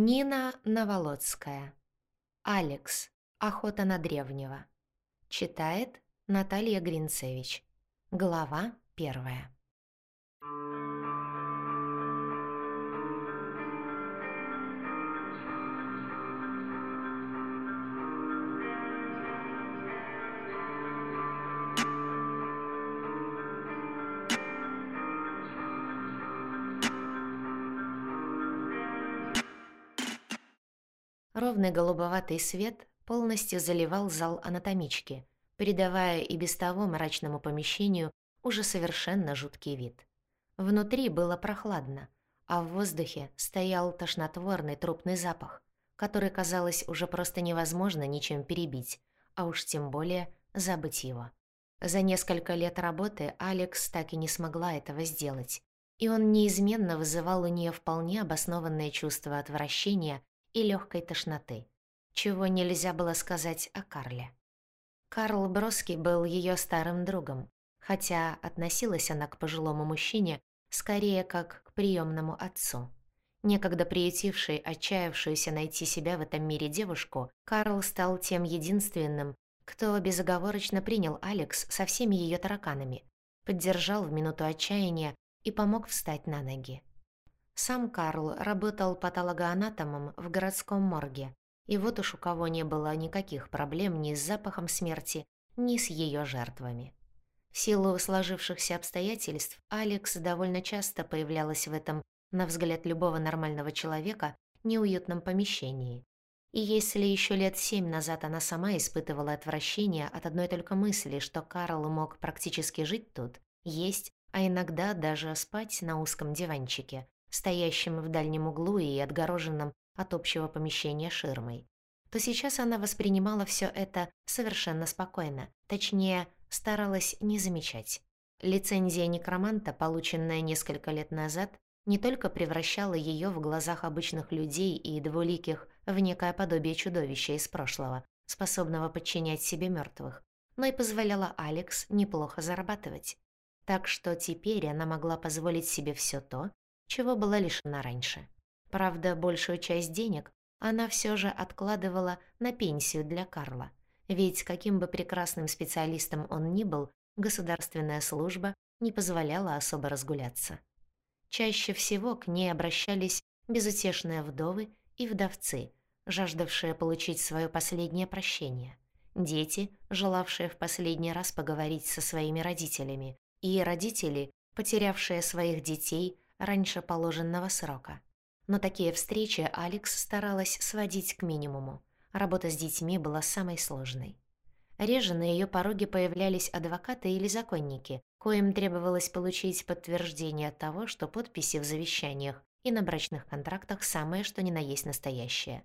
Нина Новолоцкая. Алекс. Охота на древнего. Читает Наталья Гринцевич. Глава первая. Ровный голубоватый свет полностью заливал зал анатомички, придавая и без того мрачному помещению уже совершенно жуткий вид. Внутри было прохладно, а в воздухе стоял тошнотворный трупный запах, который, казалось, уже просто невозможно ничем перебить, а уж тем более забыть его. За несколько лет работы Алекс так и не смогла этого сделать, и он неизменно вызывал у нее вполне обоснованное чувство отвращения и легкой тошноты, чего нельзя было сказать о Карле. Карл Броски был ее старым другом, хотя относилась она к пожилому мужчине скорее как к приемному отцу. Некогда приютивший отчаявшуюся найти себя в этом мире девушку, Карл стал тем единственным, кто безоговорочно принял Алекс со всеми ее тараканами, поддержал в минуту отчаяния и помог встать на ноги. Сам Карл работал патологоанатомом в городском морге, и вот уж у кого не было никаких проблем ни с запахом смерти, ни с ее жертвами. В силу сложившихся обстоятельств Алекс довольно часто появлялась в этом, на взгляд любого нормального человека, неуютном помещении. И если еще лет семь назад она сама испытывала отвращение от одной только мысли, что Карл мог практически жить тут, есть, а иногда даже спать на узком диванчике, стоящим в дальнем углу и отгороженном от общего помещения ширмой, то сейчас она воспринимала все это совершенно спокойно, точнее, старалась не замечать. Лицензия некроманта, полученная несколько лет назад, не только превращала ее в глазах обычных людей и двуликих в некое подобие чудовища из прошлого, способного подчинять себе мертвых, но и позволяла Алекс неплохо зарабатывать. Так что теперь она могла позволить себе все то, чего была лишена раньше. Правда, большую часть денег она все же откладывала на пенсию для Карла, ведь каким бы прекрасным специалистом он ни был, государственная служба не позволяла особо разгуляться. Чаще всего к ней обращались безутешные вдовы и вдовцы, жаждавшие получить свое последнее прощение, дети, желавшие в последний раз поговорить со своими родителями, и родители, потерявшие своих детей раньше положенного срока. Но такие встречи Алекс старалась сводить к минимуму. Работа с детьми была самой сложной. Реже на ее пороге появлялись адвокаты или законники, коим требовалось получить подтверждение того, что подписи в завещаниях и на брачных контрактах самое что ни на есть настоящее.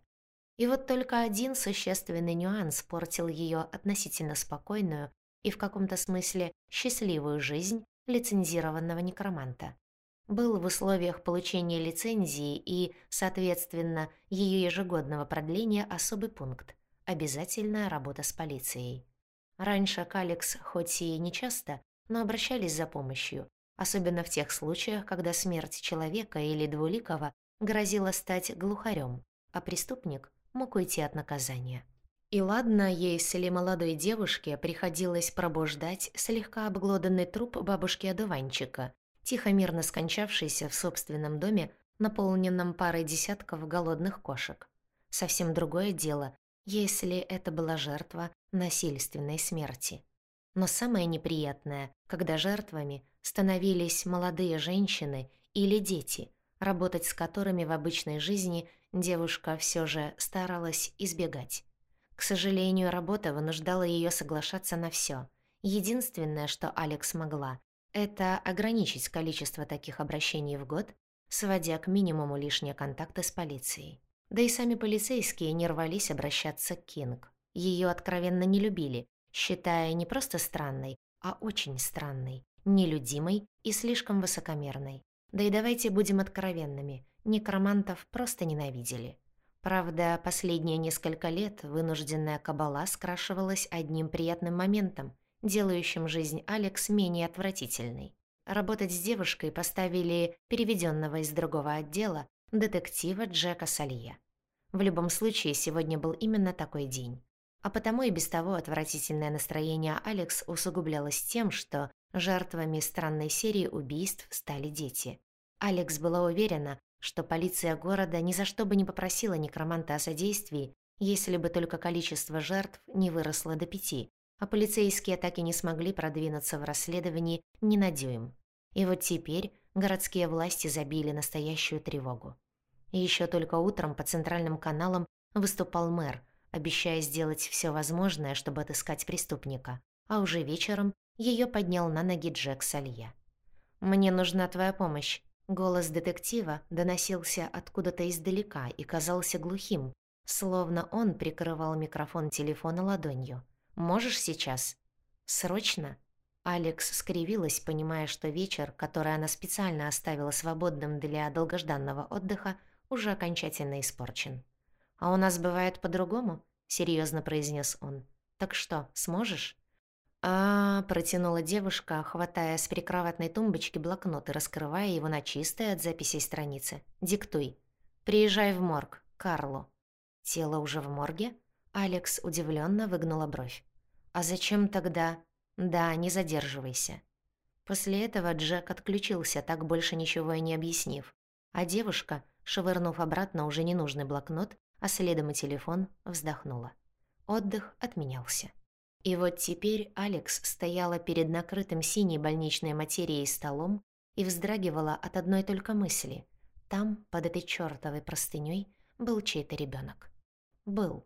И вот только один существенный нюанс портил ее относительно спокойную и в каком-то смысле счастливую жизнь лицензированного некроманта был в условиях получения лицензии и, соответственно, ее ежегодного продления особый пункт – обязательная работа с полицией. Раньше к Алекс, хоть и не часто, но обращались за помощью, особенно в тех случаях, когда смерть человека или двуликого грозила стать глухарем, а преступник мог уйти от наказания. И ладно, если молодой девушке приходилось пробуждать слегка обглоданный труп бабушки-одуванчика, тихо-мирно скончавшийся в собственном доме, наполненном парой десятков голодных кошек. Совсем другое дело, если это была жертва насильственной смерти. Но самое неприятное, когда жертвами становились молодые женщины или дети, работать с которыми в обычной жизни девушка все же старалась избегать. К сожалению, работа вынуждала ее соглашаться на все. Единственное, что Алекс могла, это ограничить количество таких обращений в год, сводя к минимуму лишние контакты с полицией. Да и сами полицейские не рвались обращаться к Кинг. Ее откровенно не любили, считая не просто странной, а очень странной, нелюдимой и слишком высокомерной. Да и давайте будем откровенными, некромантов просто ненавидели. Правда, последние несколько лет вынужденная кабала скрашивалась одним приятным моментом делающим жизнь Алекс менее отвратительной. Работать с девушкой поставили переведенного из другого отдела, детектива Джека Салье. В любом случае, сегодня был именно такой день. А потому и без того отвратительное настроение Алекс усугублялось тем, что жертвами странной серии убийств стали дети. Алекс была уверена, что полиция города ни за что бы не попросила некроманта о содействии, если бы только количество жертв не выросло до пяти, а полицейские так и не смогли продвинуться в расследовании ни на дюйм. И вот теперь городские власти забили настоящую тревогу. Еще только утром по центральным каналам выступал мэр, обещая сделать все возможное, чтобы отыскать преступника, а уже вечером ее поднял на ноги Джек Салье. «Мне нужна твоя помощь». Голос детектива доносился откуда-то издалека и казался глухим, словно он прикрывал микрофон телефона ладонью. Можешь сейчас?» «Срочно?» Алекс скривилась, понимая, что вечер, который она специально оставила свободным для долгожданного отдыха, уже окончательно испорчен. «А у нас бывает по-другому?» — серьезно произнес он. «Так что, сможешь?» а, протянула девушка, хватая с прикроватной тумбочки блокнот и раскрывая его на чистой от записей страницы. «Диктуй. Приезжай в морг, Карлу». «Тело уже в морге?» Алекс удивленно выгнула бровь. «А зачем тогда...» «Да, не задерживайся». После этого Джек отключился, так больше ничего и не объяснив. А девушка, швырнув обратно уже ненужный блокнот, а следом и телефон, вздохнула. Отдых отменялся. И вот теперь Алекс стояла перед накрытым синей больничной материей столом и вздрагивала от одной только мысли. Там, под этой чёртовой простынёй, был чей-то ребёнок. Был.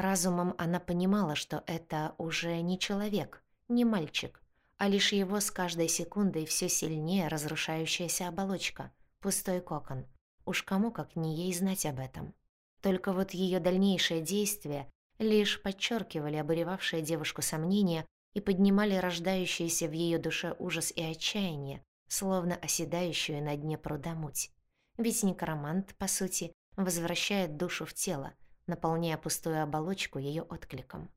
Разумом она понимала, что это уже не человек, не мальчик, а лишь его с каждой секундой все сильнее разрушающаяся оболочка, пустой кокон. Уж кому как не ей знать об этом. Только вот ее дальнейшие действия лишь подчеркивали обуревавшие девушку сомнения и поднимали рождающиеся в ее душе ужас и отчаяние, словно оседающую на дне пруда муть. Ведь некромант, по сути, возвращает душу в тело, наполняя пустую оболочку ее откликом.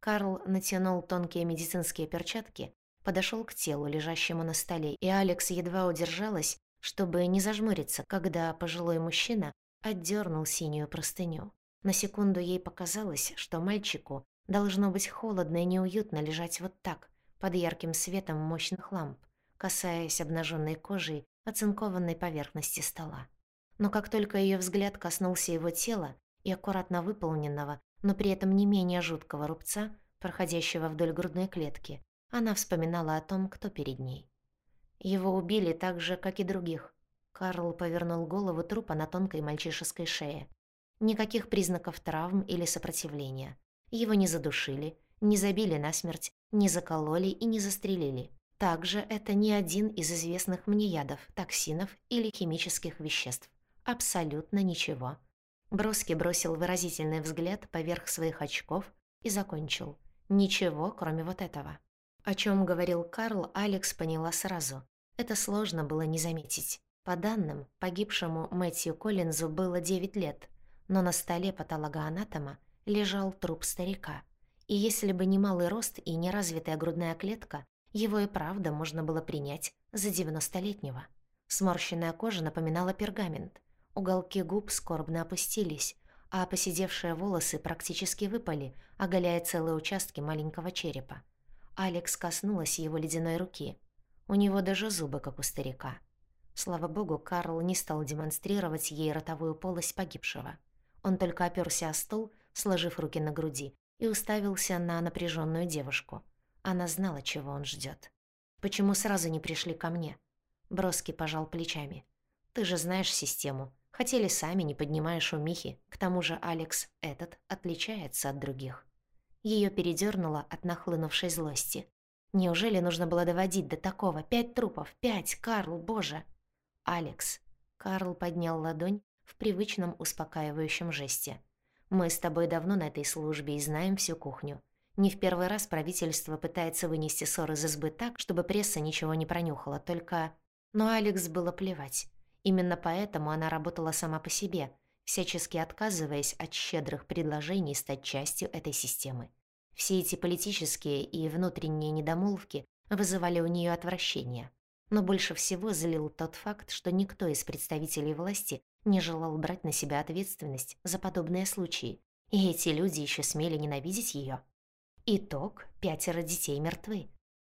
Карл натянул тонкие медицинские перчатки, подошел к телу, лежащему на столе, и Алекс едва удержалась, чтобы не зажмуриться, когда пожилой мужчина отдернул синюю простыню. На секунду ей показалось, что мальчику должно быть холодно и неуютно лежать вот так, под ярким светом мощных ламп, касаясь обнаженной кожей оцинкованной поверхности стола. Но как только ее взгляд коснулся его тела, и аккуратно выполненного, но при этом не менее жуткого рубца, проходящего вдоль грудной клетки, она вспоминала о том, кто перед ней. Его убили так же, как и других. Карл повернул голову трупа на тонкой мальчишеской шее. Никаких признаков травм или сопротивления. Его не задушили, не забили насмерть, не закололи и не застрелили. Также это не один из известных мне ядов, токсинов или химических веществ. Абсолютно ничего. Броски бросил выразительный взгляд поверх своих очков и закончил. Ничего, кроме вот этого. О чем говорил Карл, Алекс поняла сразу. Это сложно было не заметить. По данным, погибшему Мэтью Коллинзу было 9 лет, но на столе патологоанатома лежал труп старика. И если бы не малый рост и неразвитая грудная клетка, его и правда можно было принять за 90-летнего. Сморщенная кожа напоминала пергамент. Уголки губ скорбно опустились, а поседевшие волосы практически выпали, оголяя целые участки маленького черепа. Алекс коснулась его ледяной руки. У него даже зубы, как у старика. Слава богу, Карл не стал демонстрировать ей ротовую полость погибшего. Он только оперся о стол, сложив руки на груди, и уставился на напряженную девушку. Она знала, чего он ждет. «Почему сразу не пришли ко мне?» Броски пожал плечами. «Ты же знаешь систему. Хотели сами, не поднимая шумихи. К тому же Алекс этот отличается от других. Ее передернуло от нахлынувшей злости. Неужели нужно было доводить до такого? Пять трупов, пять, Карл, боже! Алекс. Карл поднял ладонь в привычном успокаивающем жесте. Мы с тобой давно на этой службе и знаем всю кухню. Не в первый раз правительство пытается вынести ссоры из избы так, чтобы пресса ничего не пронюхала, только... Но Алекс было плевать. Именно поэтому она работала сама по себе, всячески отказываясь от щедрых предложений стать частью этой системы. Все эти политические и внутренние недомолвки вызывали у нее отвращение. Но больше всего злил тот факт, что никто из представителей власти не желал брать на себя ответственность за подобные случаи, и эти люди еще смели ненавидеть ее. Итог – пятеро детей мертвы.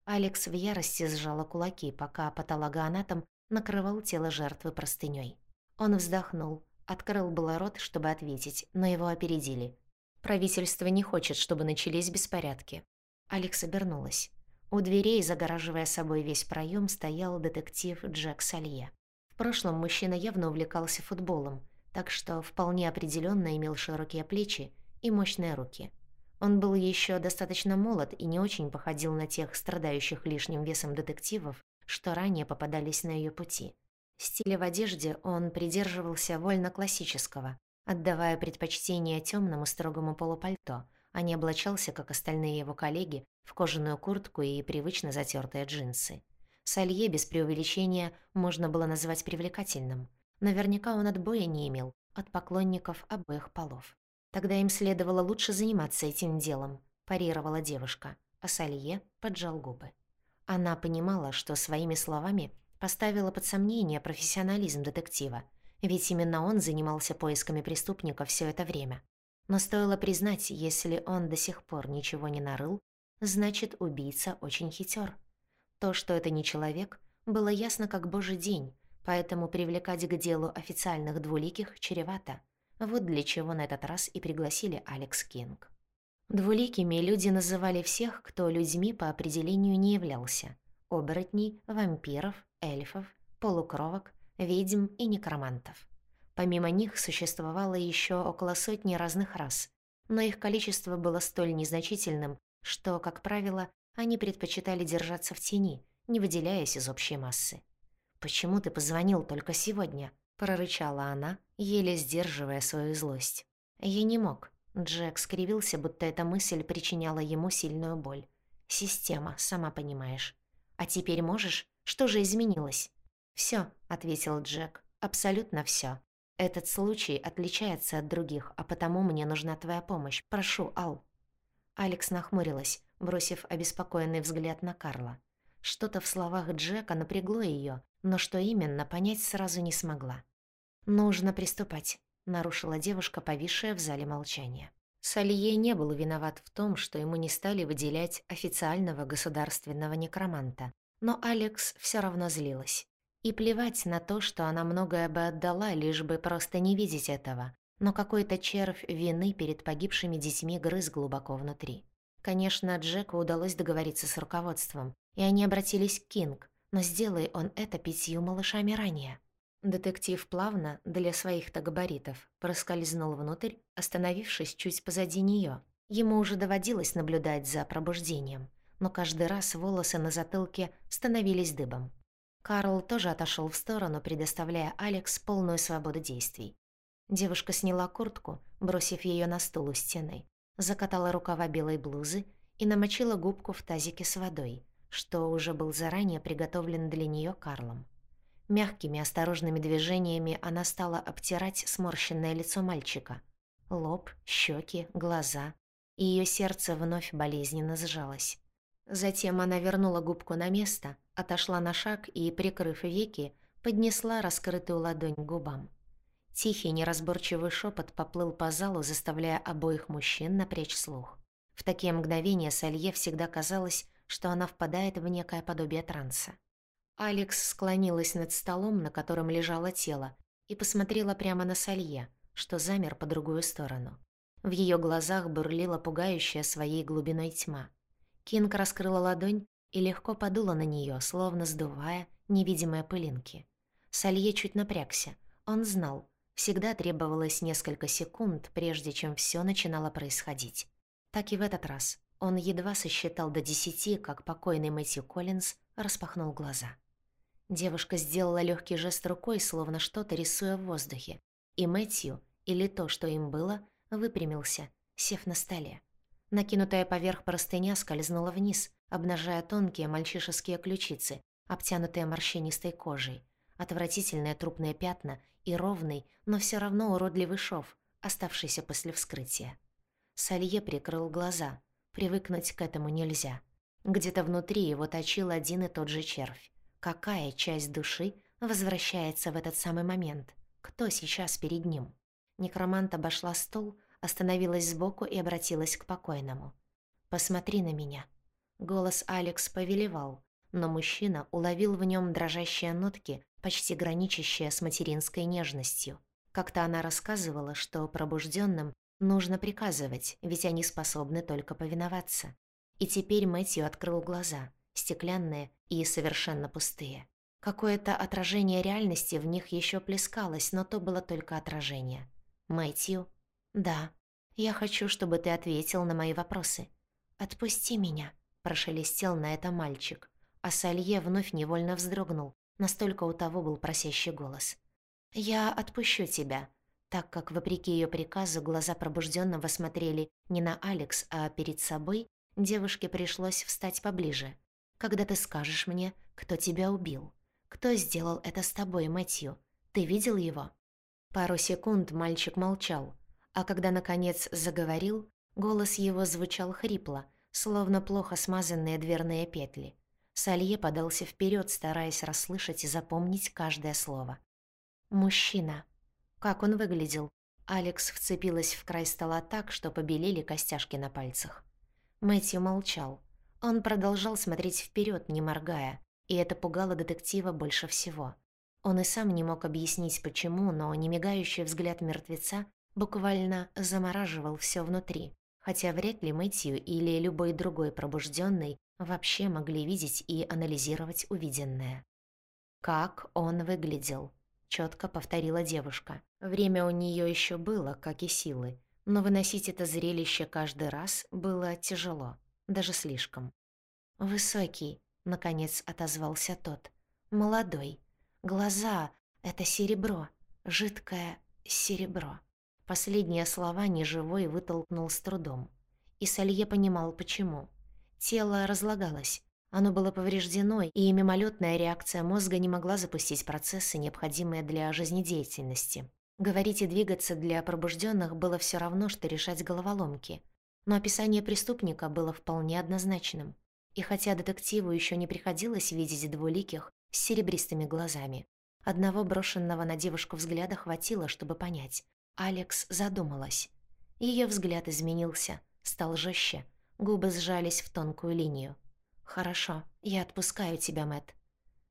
Алекс в ярости сжала кулаки, пока патологоанатом накрывал тело жертвы простыней. Он вздохнул, открыл было рот, чтобы ответить, но его опередили. Правительство не хочет, чтобы начались беспорядки. Алекс обернулась. У дверей, загораживая собой весь проем, стоял детектив Джек Салье. В прошлом мужчина явно увлекался футболом, так что вполне определенно имел широкие плечи и мощные руки. Он был еще достаточно молод и не очень походил на тех страдающих лишним весом детективов, что ранее попадались на ее пути. Стиля в одежде он придерживался вольно-классического, отдавая предпочтение темному строгому полупальто, а не облачался, как остальные его коллеги, в кожаную куртку и привычно затертые джинсы. Салье без преувеличения можно было назвать привлекательным. Наверняка он отбоя не имел от поклонников обоих полов. Тогда им следовало лучше заниматься этим делом, парировала девушка, а Салье поджал губы. Она понимала, что своими словами поставила под сомнение профессионализм детектива, ведь именно он занимался поисками преступников все это время. Но стоило признать, если он до сих пор ничего не нарыл, значит, убийца очень хитер. То, что это не человек, было ясно как божий день, поэтому привлекать к делу официальных двуликих чревато. Вот для чего на этот раз и пригласили Алекс Кинг. Двуликими люди называли всех, кто людьми по определению не являлся. Оборотней, вампиров, эльфов, полукровок, ведьм и некромантов. Помимо них существовало еще около сотни разных рас, но их количество было столь незначительным, что, как правило, они предпочитали держаться в тени, не выделяясь из общей массы. «Почему ты позвонил только сегодня?» — прорычала она, еле сдерживая свою злость. «Я не мог». Джек скривился, будто эта мысль причиняла ему сильную боль. «Система, сама понимаешь. А теперь можешь? Что же изменилось?» «Всё», — ответил Джек. «Абсолютно всё. Этот случай отличается от других, а потому мне нужна твоя помощь. Прошу, Ал». Алекс нахмурилась, бросив обеспокоенный взгляд на Карла. Что-то в словах Джека напрягло ее, но что именно, понять сразу не смогла. «Нужно приступать», — нарушила девушка, повисшая в зале молчания. Салье не был виноват в том, что ему не стали выделять официального государственного некроманта, но Алекс все равно злилась. И плевать на то, что она многое бы отдала, лишь бы просто не видеть этого. Но какой-то червь вины перед погибшими детьми грыз глубоко внутри. Конечно, Джеку удалось договориться с руководством, и они обратились к Кинг, но сделай он это пятью малышами ранее. Детектив плавно, для своих-то габаритов, проскользнул внутрь, остановившись чуть позади нее. Ему уже доводилось наблюдать за пробуждением, но каждый раз волосы на затылке становились дыбом. Карл тоже отошел в сторону, предоставляя Алекс полную свободу действий. Девушка сняла куртку, бросив ее на стул у стены, закатала рукава белой блузы и намочила губку в тазике с водой, что уже был заранее приготовлен для нее Карлом. Мягкими осторожными движениями она стала обтирать сморщенное лицо мальчика. Лоб, щеки, глаза. И ее сердце вновь болезненно сжалось. Затем она вернула губку на место, отошла на шаг и, прикрыв веки, поднесла раскрытую ладонь к губам. Тихий, неразборчивый шепот поплыл по залу, заставляя обоих мужчин напрячь слух. В такие мгновения Салье всегда казалось, что она впадает в некое подобие транса. Алекс склонилась над столом, на котором лежало тело, и посмотрела прямо на Салье, что замер по другую сторону. В ее глазах бурлила пугающая своей глубиной тьма. Кинг раскрыла ладонь и легко подула на нее, словно сдувая невидимые пылинки. Салье чуть напрягся. Он знал, всегда требовалось несколько секунд, прежде чем все начинало происходить. Так и в этот раз. Он едва сосчитал до десяти, как покойный Мэтью Коллинз распахнул глаза. Девушка сделала легкий жест рукой, словно что-то рисуя в воздухе. И Мэтью, или то, что им было, выпрямился, сев на столе. Накинутая поверх простыня скользнула вниз, обнажая тонкие мальчишеские ключицы, обтянутые морщинистой кожей, отвратительные трупные пятна и ровный, но все равно уродливый шов, оставшийся после вскрытия. Салье прикрыл глаза. Привыкнуть к этому нельзя. Где-то внутри его точил один и тот же червь. Какая часть души возвращается в этот самый момент? кто сейчас перед ним. Некромант обошла стол, остановилась сбоку и обратилась к покойному. «Посмотри на меня». Голос Алекс повелевал, но мужчина уловил в нем дрожащие нотки, почти граничащие с материнской нежностью. Как-то она рассказывала, что пробужденным нужно приказывать, ведь они способны только повиноваться. И теперь Мэтью открыл глаза, стеклянные и совершенно пустые. Какое-то отражение реальности в них еще плескалось, но то было только отражение. «Мэтью?» «Да. Я хочу, чтобы ты ответил на мои вопросы». «Отпусти меня», – прошелестел на это мальчик. А Салье вновь невольно вздрогнул, настолько у того был просящий голос. «Я отпущу тебя», так как, вопреки ее приказу, глаза пробужденного смотрели не на Алекс, а перед собой, девушке пришлось встать поближе. «Когда ты скажешь мне, кто тебя убил?» «Кто сделал это с тобой, Мэтью? Ты видел его?» Пару секунд мальчик молчал, а когда, наконец, заговорил, голос его звучал хрипло, словно плохо смазанные дверные петли. Салье подался вперед, стараясь расслышать и запомнить каждое слово. «Мужчина. Как он выглядел?» Алекс вцепилась в край стола так, что побелели костяшки на пальцах. Мэтью молчал. Он продолжал смотреть вперед, не моргая, и это пугало детектива больше всего. Он и сам не мог объяснить почему, но немигающий взгляд мертвеца буквально замораживал все внутри, хотя вряд ли Мэтью или любой другой пробужденный вообще могли видеть и анализировать увиденное. «Как он выглядел?» — четко повторила девушка. Время у нее еще было, как и силы, но выносить это зрелище каждый раз было тяжело, даже слишком. «Высокий, Наконец отозвался тот. Молодой. Глаза — это серебро. Жидкое серебро. Последние слова неживой вытолкнул с трудом. И Салье понимал, почему. Тело разлагалось. Оно было повреждено, и мимолетная реакция мозга не могла запустить процессы, необходимые для жизнедеятельности. Говорить и двигаться для пробужденных было все равно, что решать головоломки. Но описание преступника было вполне однозначным. И хотя детективу еще не приходилось видеть двуликих с серебристыми глазами, одного брошенного на девушку взгляда хватило, чтобы понять. Алекс задумалась. Ее взгляд изменился, стал жестче, губы сжались в тонкую линию. «Хорошо, я отпускаю тебя, Мэт.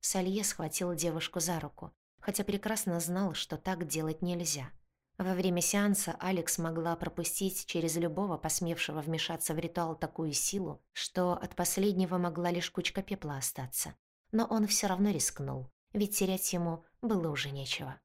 Салье схватил девушку за руку, хотя прекрасно знал, что так делать нельзя. Во время сеанса Алекс могла пропустить через любого посмевшего вмешаться в ритуал такую силу, что от последнего могла лишь кучка пепла остаться. Но он все равно рискнул, ведь терять ему было уже нечего.